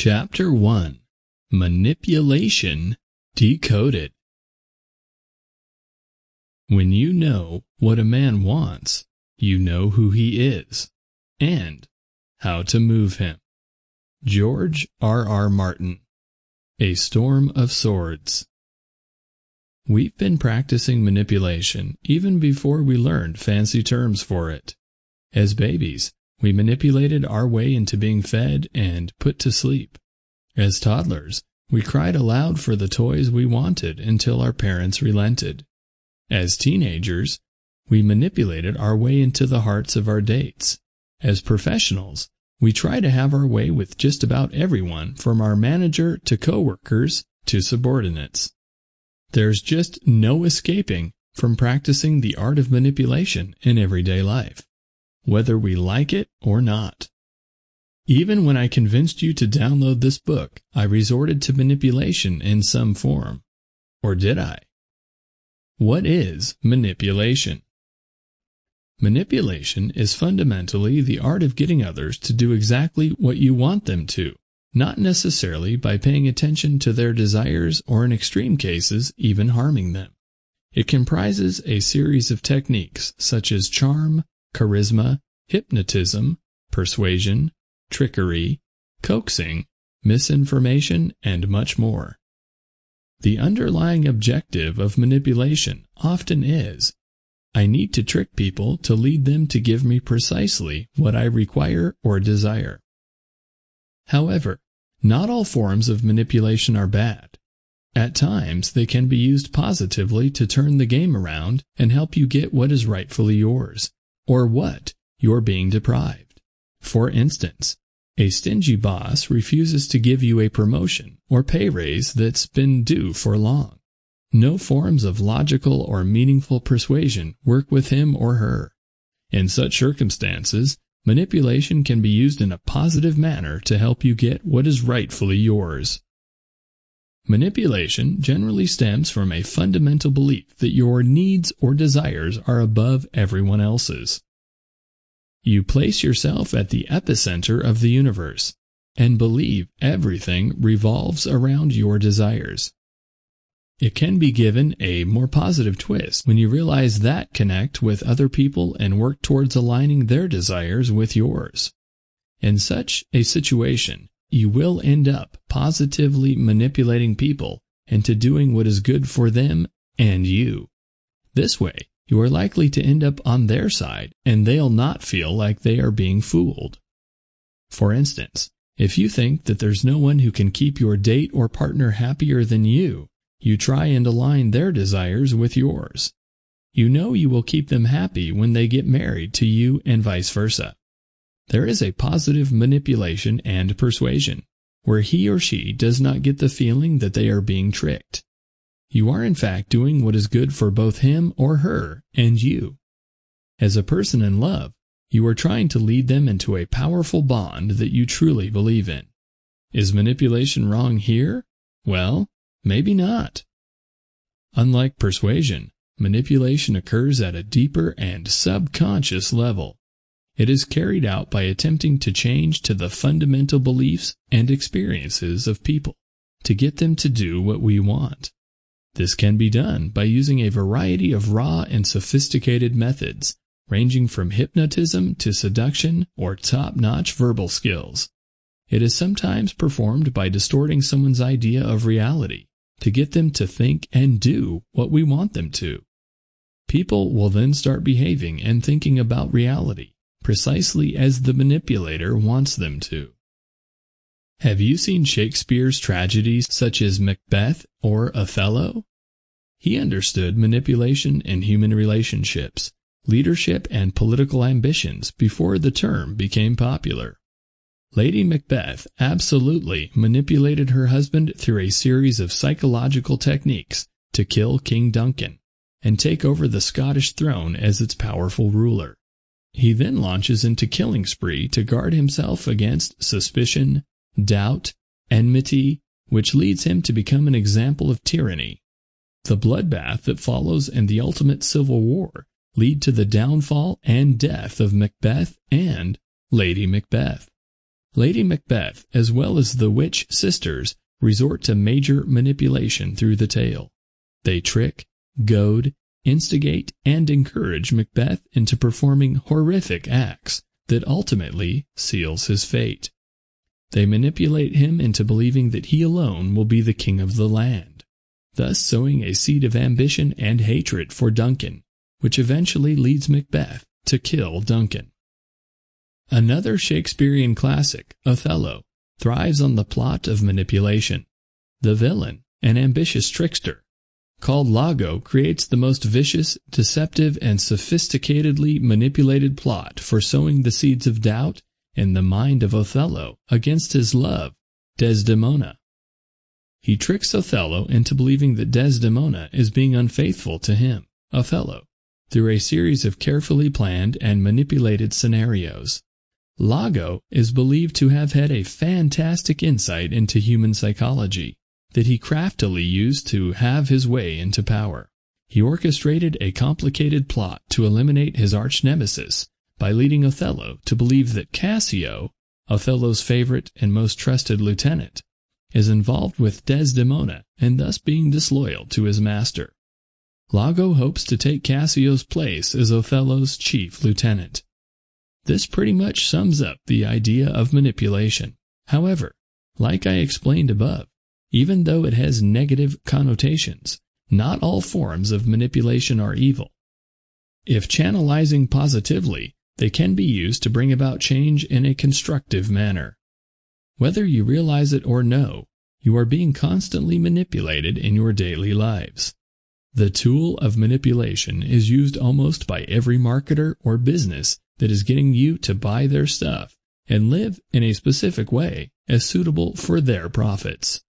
Chapter 1 Manipulation Decoded When you know what a man wants, you know who he is, and how to move him. George R. R. Martin A Storm of Swords We've been practicing manipulation even before we learned fancy terms for it. As babies, we manipulated our way into being fed and put to sleep. As toddlers, we cried aloud for the toys we wanted until our parents relented. As teenagers, we manipulated our way into the hearts of our dates. As professionals, we try to have our way with just about everyone from our manager to coworkers to subordinates. There's just no escaping from practicing the art of manipulation in everyday life whether we like it or not. Even when I convinced you to download this book, I resorted to manipulation in some form. Or did I? What is manipulation? Manipulation is fundamentally the art of getting others to do exactly what you want them to, not necessarily by paying attention to their desires or in extreme cases even harming them. It comprises a series of techniques such as charm, charisma, hypnotism, persuasion, trickery, coaxing, misinformation, and much more. The underlying objective of manipulation often is, I need to trick people to lead them to give me precisely what I require or desire. However, not all forms of manipulation are bad. At times, they can be used positively to turn the game around and help you get what is rightfully yours or what you're being deprived. For instance, a stingy boss refuses to give you a promotion or pay raise that's been due for long. No forms of logical or meaningful persuasion work with him or her. In such circumstances, manipulation can be used in a positive manner to help you get what is rightfully yours. Manipulation generally stems from a fundamental belief that your needs or desires are above everyone else's. You place yourself at the epicenter of the universe and believe everything revolves around your desires. It can be given a more positive twist when you realize that connect with other people and work towards aligning their desires with yours. In such a situation, you will end up positively manipulating people into doing what is good for them and you. This way, you are likely to end up on their side and they'll not feel like they are being fooled. For instance, if you think that there's no one who can keep your date or partner happier than you, you try and align their desires with yours. You know you will keep them happy when they get married to you and vice versa. There is a positive manipulation and persuasion, where he or she does not get the feeling that they are being tricked. You are in fact doing what is good for both him or her and you. As a person in love, you are trying to lead them into a powerful bond that you truly believe in. Is manipulation wrong here? Well, maybe not. Unlike persuasion, manipulation occurs at a deeper and subconscious level. It is carried out by attempting to change to the fundamental beliefs and experiences of people to get them to do what we want. This can be done by using a variety of raw and sophisticated methods, ranging from hypnotism to seduction or top-notch verbal skills. It is sometimes performed by distorting someone's idea of reality to get them to think and do what we want them to. People will then start behaving and thinking about reality precisely as the manipulator wants them to. Have you seen Shakespeare's tragedies such as Macbeth or Othello? He understood manipulation in human relationships, leadership and political ambitions before the term became popular. Lady Macbeth absolutely manipulated her husband through a series of psychological techniques to kill King Duncan and take over the Scottish throne as its powerful ruler. He then launches into killing spree to guard himself against suspicion, doubt, enmity, which leads him to become an example of tyranny. The bloodbath that follows and the ultimate civil war lead to the downfall and death of Macbeth and Lady Macbeth. Lady Macbeth, as well as the witch sisters, resort to major manipulation through the tale. They trick, goad, instigate, and encourage Macbeth into performing horrific acts that ultimately seals his fate. They manipulate him into believing that he alone will be the king of the land, thus sowing a seed of ambition and hatred for Duncan, which eventually leads Macbeth to kill Duncan. Another Shakespearean classic, Othello, thrives on the plot of manipulation. The villain, an ambitious trickster, called Lago creates the most vicious, deceptive, and sophisticatedly manipulated plot for sowing the seeds of doubt in the mind of Othello against his love, Desdemona. He tricks Othello into believing that Desdemona is being unfaithful to him, Othello, through a series of carefully planned and manipulated scenarios. Lago is believed to have had a fantastic insight into human psychology that he craftily used to have his way into power. He orchestrated a complicated plot to eliminate his arch nemesis by leading Othello to believe that Cassio, Othello's favorite and most trusted lieutenant, is involved with Desdemona and thus being disloyal to his master. Lago hopes to take Cassio's place as Othello's chief lieutenant. This pretty much sums up the idea of manipulation. However, like I explained above, even though it has negative connotations, not all forms of manipulation are evil. If channelizing positively, they can be used to bring about change in a constructive manner. Whether you realize it or no, you are being constantly manipulated in your daily lives. The tool of manipulation is used almost by every marketer or business that is getting you to buy their stuff and live in a specific way as suitable for their profits.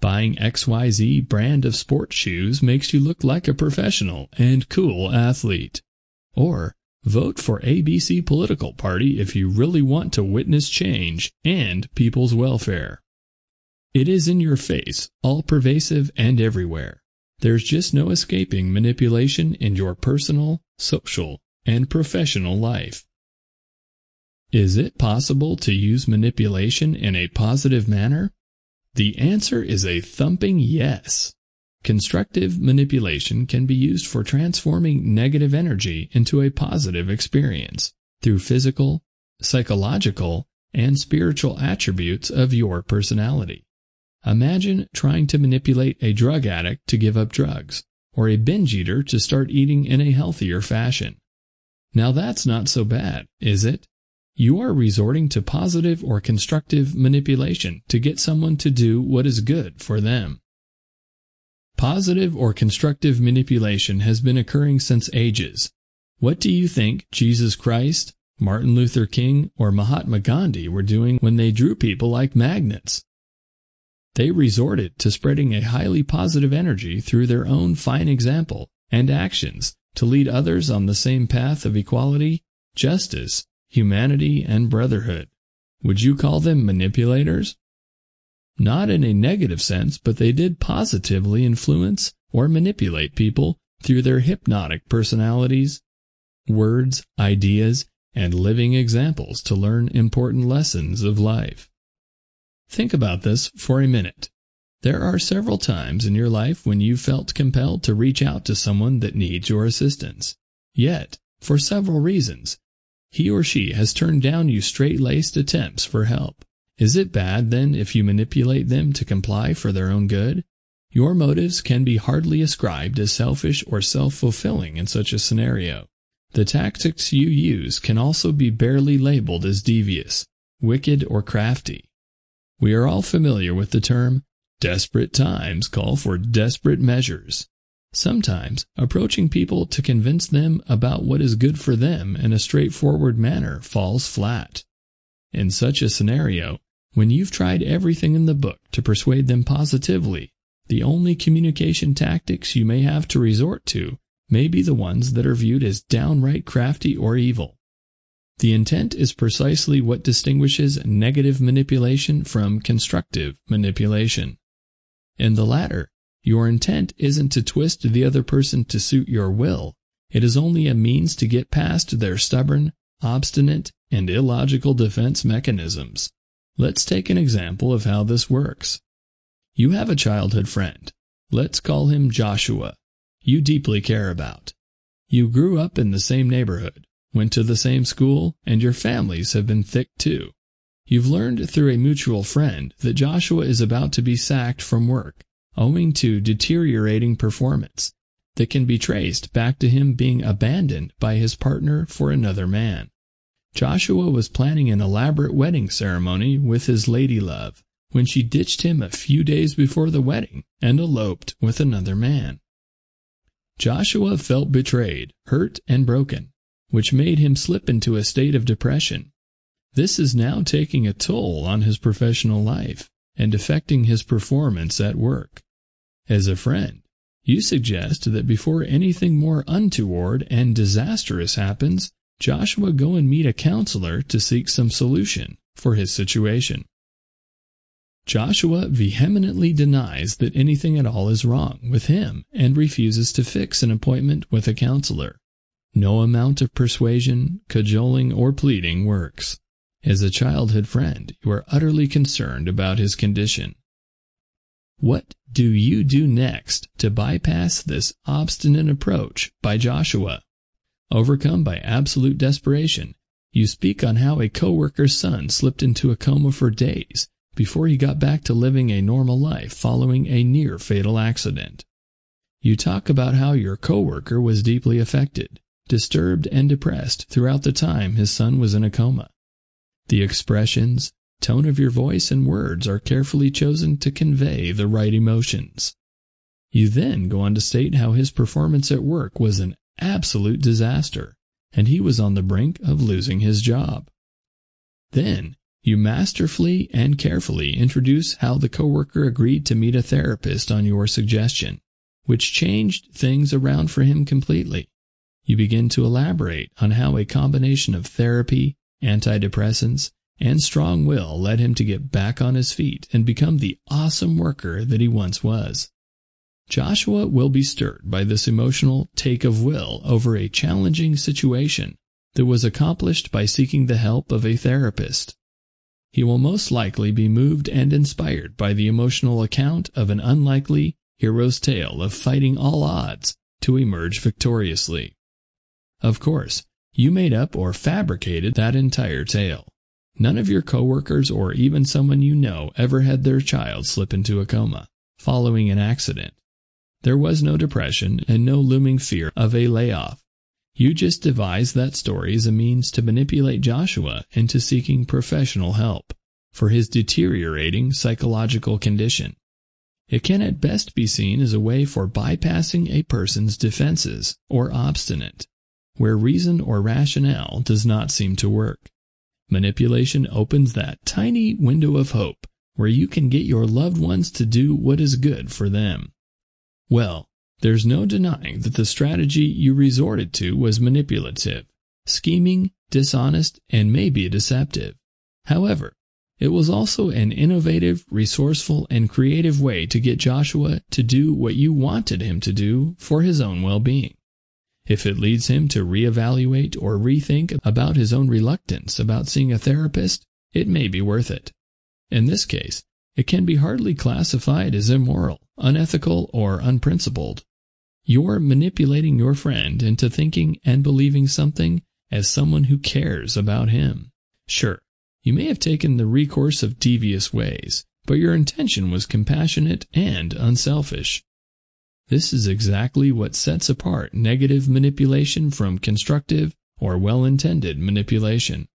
Buying XYZ brand of sports shoes makes you look like a professional and cool athlete. Or vote for ABC political party if you really want to witness change and people's welfare. It is in your face, all pervasive and everywhere. There's just no escaping manipulation in your personal, social, and professional life. Is it possible to use manipulation in a positive manner? The answer is a thumping yes. Constructive manipulation can be used for transforming negative energy into a positive experience through physical, psychological, and spiritual attributes of your personality. Imagine trying to manipulate a drug addict to give up drugs, or a binge eater to start eating in a healthier fashion. Now that's not so bad, is it? You are resorting to positive or constructive manipulation to get someone to do what is good for them. Positive or constructive manipulation has been occurring since ages. What do you think Jesus Christ, Martin Luther King, or Mahatma Gandhi were doing when they drew people like magnets? They resorted to spreading a highly positive energy through their own fine example and actions to lead others on the same path of equality, justice, humanity, and brotherhood. Would you call them manipulators? Not in a negative sense, but they did positively influence or manipulate people through their hypnotic personalities, words, ideas, and living examples to learn important lessons of life. Think about this for a minute. There are several times in your life when you felt compelled to reach out to someone that needs your assistance. Yet, for several reasons, he or she has turned down you straight-laced attempts for help. Is it bad, then, if you manipulate them to comply for their own good? Your motives can be hardly ascribed as selfish or self-fulfilling in such a scenario. The tactics you use can also be barely labeled as devious, wicked, or crafty. We are all familiar with the term, desperate times call for desperate measures. Sometimes, approaching people to convince them about what is good for them in a straightforward manner falls flat. In such a scenario, when you've tried everything in the book to persuade them positively, the only communication tactics you may have to resort to may be the ones that are viewed as downright crafty or evil. The intent is precisely what distinguishes negative manipulation from constructive manipulation. In the latter, your intent isn't to twist the other person to suit your will. It is only a means to get past their stubborn, obstinate, and illogical defense mechanisms. Let's take an example of how this works. You have a childhood friend. Let's call him Joshua. You deeply care about. You grew up in the same neighborhood, went to the same school, and your families have been thick too. You've learned through a mutual friend that Joshua is about to be sacked from work, owing to deteriorating performance that can be traced back to him being abandoned by his partner for another man. Joshua was planning an elaborate wedding ceremony with his lady love when she ditched him a few days before the wedding and eloped with another man. Joshua felt betrayed, hurt, and broken, which made him slip into a state of depression. This is now taking a toll on his professional life and affecting his performance at work. As a friend, you suggest that before anything more untoward and disastrous happens, Joshua go and meet a counselor to seek some solution for his situation. Joshua vehemently denies that anything at all is wrong with him and refuses to fix an appointment with a counselor. No amount of persuasion, cajoling, or pleading works. As a childhood friend, you are utterly concerned about his condition. What do you do next to bypass this obstinate approach by Joshua? Overcome by absolute desperation, you speak on how a coworker's son slipped into a coma for days before he got back to living a normal life following a near fatal accident. You talk about how your coworker was deeply affected, disturbed, and depressed throughout the time his son was in a coma. The expressions, tone of your voice, and words are carefully chosen to convey the right emotions. You then go on to state how his performance at work was an absolute disaster, and he was on the brink of losing his job. Then you masterfully and carefully introduce how the coworker agreed to meet a therapist on your suggestion, which changed things around for him completely. You begin to elaborate on how a combination of therapy, antidepressants, and strong will led him to get back on his feet and become the awesome worker that he once was. Joshua will be stirred by this emotional take of will over a challenging situation that was accomplished by seeking the help of a therapist. He will most likely be moved and inspired by the emotional account of an unlikely hero's tale of fighting all odds to emerge victoriously. Of course, you made up or fabricated that entire tale. None of your coworkers or even someone you know ever had their child slip into a coma following an accident. There was no depression and no looming fear of a layoff. You just devised that story as a means to manipulate Joshua into seeking professional help for his deteriorating psychological condition. It can at best be seen as a way for bypassing a person's defenses or obstinate, where reason or rationale does not seem to work. Manipulation opens that tiny window of hope where you can get your loved ones to do what is good for them. Well, there's no denying that the strategy you resorted to was manipulative, scheming, dishonest, and maybe deceptive. However, it was also an innovative, resourceful, and creative way to get Joshua to do what you wanted him to do for his own well-being. If it leads him to reevaluate or rethink about his own reluctance about seeing a therapist, it may be worth it. In this case, it can be hardly classified as immoral, unethical, or unprincipled. You're manipulating your friend into thinking and believing something as someone who cares about him. Sure, you may have taken the recourse of devious ways, but your intention was compassionate and unselfish. This is exactly what sets apart negative manipulation from constructive or well-intended manipulation.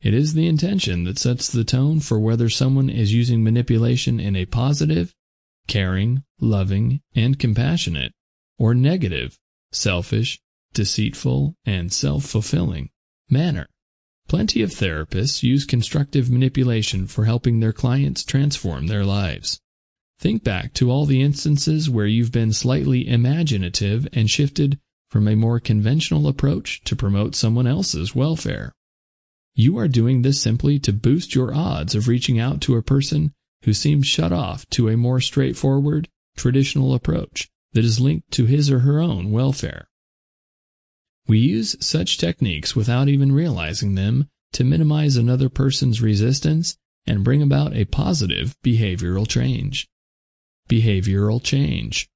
It is the intention that sets the tone for whether someone is using manipulation in a positive, caring, loving, and compassionate, or negative, selfish, deceitful, and self-fulfilling manner. Plenty of therapists use constructive manipulation for helping their clients transform their lives. Think back to all the instances where you've been slightly imaginative and shifted from a more conventional approach to promote someone else's welfare. You are doing this simply to boost your odds of reaching out to a person who seems shut off to a more straightforward, traditional approach that is linked to his or her own welfare. We use such techniques without even realizing them to minimize another person's resistance and bring about a positive behavioral change. Behavioral change.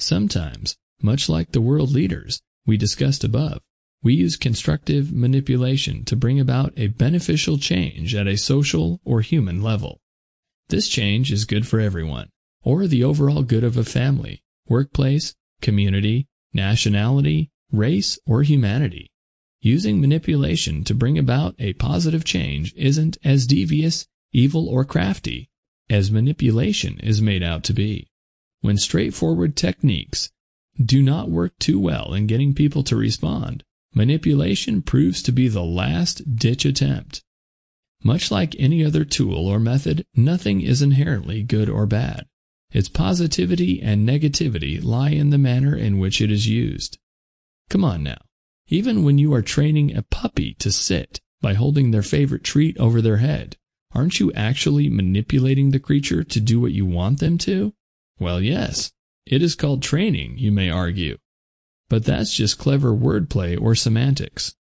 Sometimes, much like the world leaders we discussed above, we use constructive manipulation to bring about a beneficial change at a social or human level. This change is good for everyone, or the overall good of a family, workplace, community, nationality, race, or humanity. Using manipulation to bring about a positive change isn't as devious, evil, or crafty as manipulation is made out to be. When straightforward techniques do not work too well in getting people to respond, manipulation proves to be the last ditch attempt. Much like any other tool or method, nothing is inherently good or bad. Its positivity and negativity lie in the manner in which it is used. Come on now. Even when you are training a puppy to sit by holding their favorite treat over their head, aren't you actually manipulating the creature to do what you want them to? Well, yes. It is called training, you may argue. But that's just clever wordplay or semantics.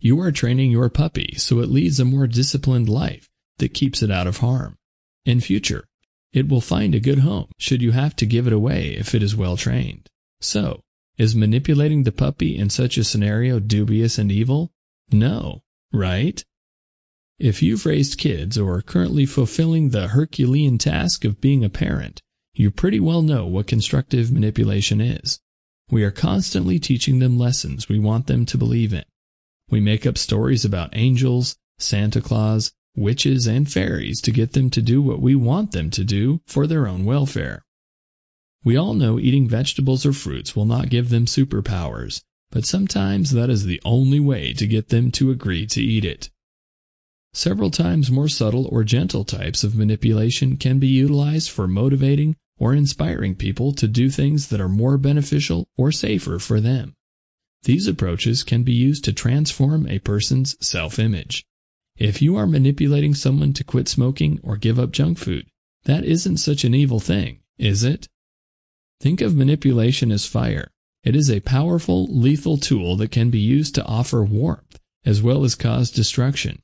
You are training your puppy so it leads a more disciplined life that keeps it out of harm. In future, it will find a good home should you have to give it away if it is well trained. So, is manipulating the puppy in such a scenario dubious and evil? No, right? If you've raised kids or are currently fulfilling the Herculean task of being a parent, you pretty well know what constructive manipulation is. We are constantly teaching them lessons we want them to believe in. We make up stories about angels, Santa Claus, witches, and fairies to get them to do what we want them to do for their own welfare. We all know eating vegetables or fruits will not give them superpowers, but sometimes that is the only way to get them to agree to eat it. Several times more subtle or gentle types of manipulation can be utilized for motivating or inspiring people to do things that are more beneficial or safer for them. These approaches can be used to transform a person's self-image. If you are manipulating someone to quit smoking or give up junk food, that isn't such an evil thing, is it? Think of manipulation as fire. It is a powerful, lethal tool that can be used to offer warmth as well as cause destruction.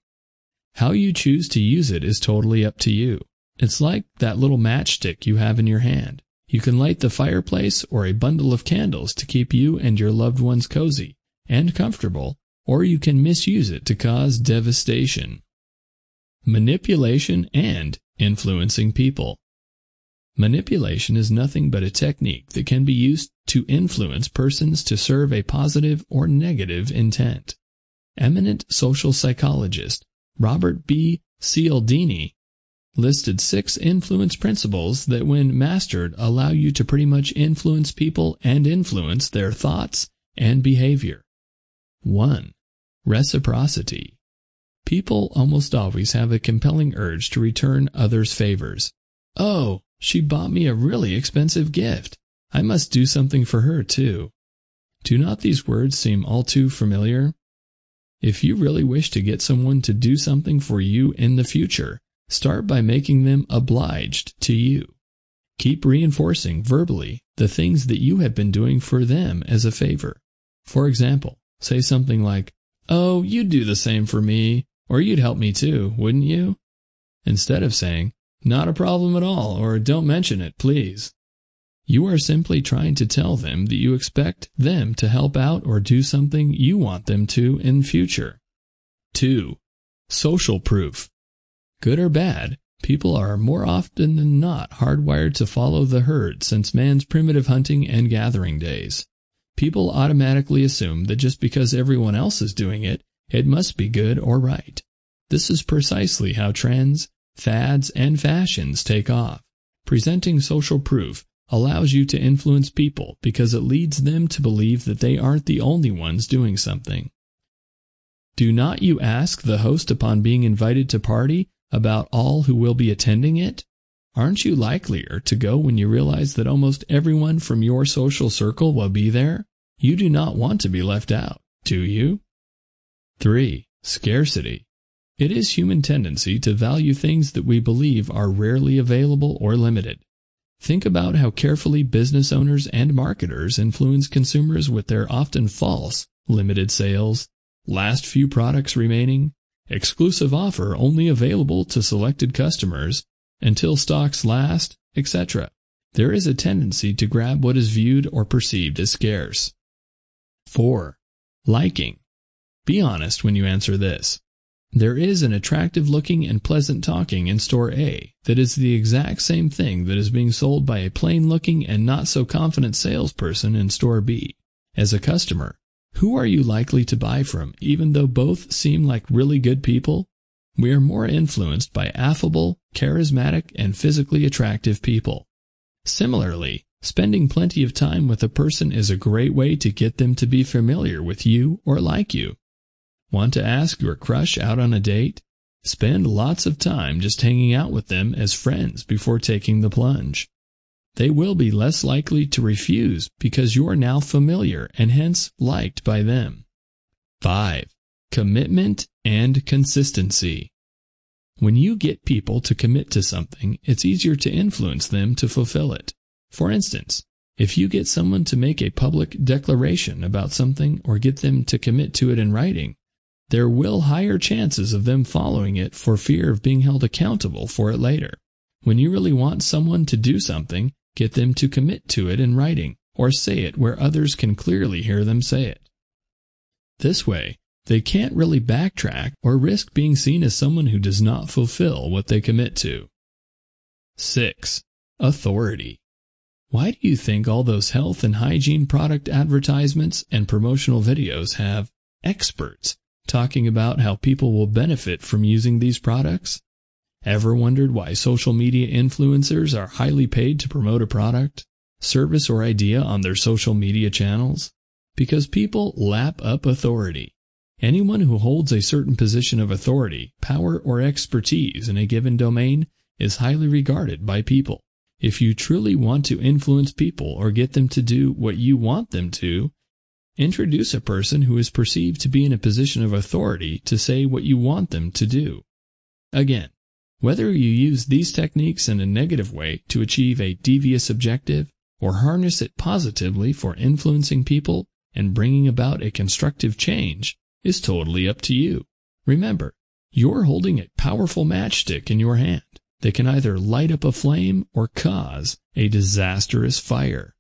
How you choose to use it is totally up to you. It's like that little matchstick you have in your hand. You can light the fireplace or a bundle of candles to keep you and your loved ones cozy and comfortable or you can misuse it to cause devastation. Manipulation and influencing people. Manipulation is nothing but a technique that can be used to influence persons to serve a positive or negative intent. Eminent social psychologist Robert B. Cialdini listed six influence principles that when mastered allow you to pretty much influence people and influence their thoughts and behavior. 1. Reciprocity. People almost always have a compelling urge to return others' favors. Oh, she bought me a really expensive gift. I must do something for her, too. Do not these words seem all too familiar? If you really wish to get someone to do something for you in the future, start by making them obliged to you. Keep reinforcing verbally the things that you have been doing for them as a favor. For example, Say something like, Oh, you'd do the same for me, or you'd help me too, wouldn't you? Instead of saying, Not a problem at all, or don't mention it, please. You are simply trying to tell them that you expect them to help out or do something you want them to in future. 2. Social proof. Good or bad, people are more often than not hardwired to follow the herd since man's primitive hunting and gathering days people automatically assume that just because everyone else is doing it, it must be good or right. This is precisely how trends, fads, and fashions take off. Presenting social proof allows you to influence people because it leads them to believe that they aren't the only ones doing something. Do not you ask the host upon being invited to party about all who will be attending it? Aren't you likelier to go when you realize that almost everyone from your social circle will be there? You do not want to be left out, do you? 3. Scarcity. It is human tendency to value things that we believe are rarely available or limited. Think about how carefully business owners and marketers influence consumers with their often false limited sales, last few products remaining, exclusive offer only available to selected customers, until stocks last, etc. There is a tendency to grab what is viewed or perceived as scarce. 4. Liking. Be honest when you answer this. There is an attractive looking and pleasant talking in store A that is the exact same thing that is being sold by a plain looking and not so confident salesperson in store B. As a customer, who are you likely to buy from even though both seem like really good people? We are more influenced by affable, charismatic, and physically attractive people. Similarly, spending plenty of time with a person is a great way to get them to be familiar with you or like you. Want to ask your crush out on a date? Spend lots of time just hanging out with them as friends before taking the plunge. They will be less likely to refuse because you are now familiar and hence liked by them. 5. Commitment and consistency. When you get people to commit to something, it's easier to influence them to fulfill it. For instance, if you get someone to make a public declaration about something or get them to commit to it in writing, there will higher chances of them following it for fear of being held accountable for it later. When you really want someone to do something, get them to commit to it in writing, or say it where others can clearly hear them say it. This way, they can't really backtrack or risk being seen as someone who does not fulfill what they commit to. 6. Authority. Why do you think all those health and hygiene product advertisements and promotional videos have experts talking about how people will benefit from using these products? Ever wondered why social media influencers are highly paid to promote a product, service, or idea on their social media channels? Because people lap up authority. Anyone who holds a certain position of authority, power, or expertise in a given domain is highly regarded by people. If you truly want to influence people or get them to do what you want them to, Introduce a person who is perceived to be in a position of authority to say what you want them to do. Again, whether you use these techniques in a negative way to achieve a devious objective or harness it positively for influencing people and bringing about a constructive change is totally up to you. Remember, you're holding a powerful matchstick in your hand that can either light up a flame or cause a disastrous fire.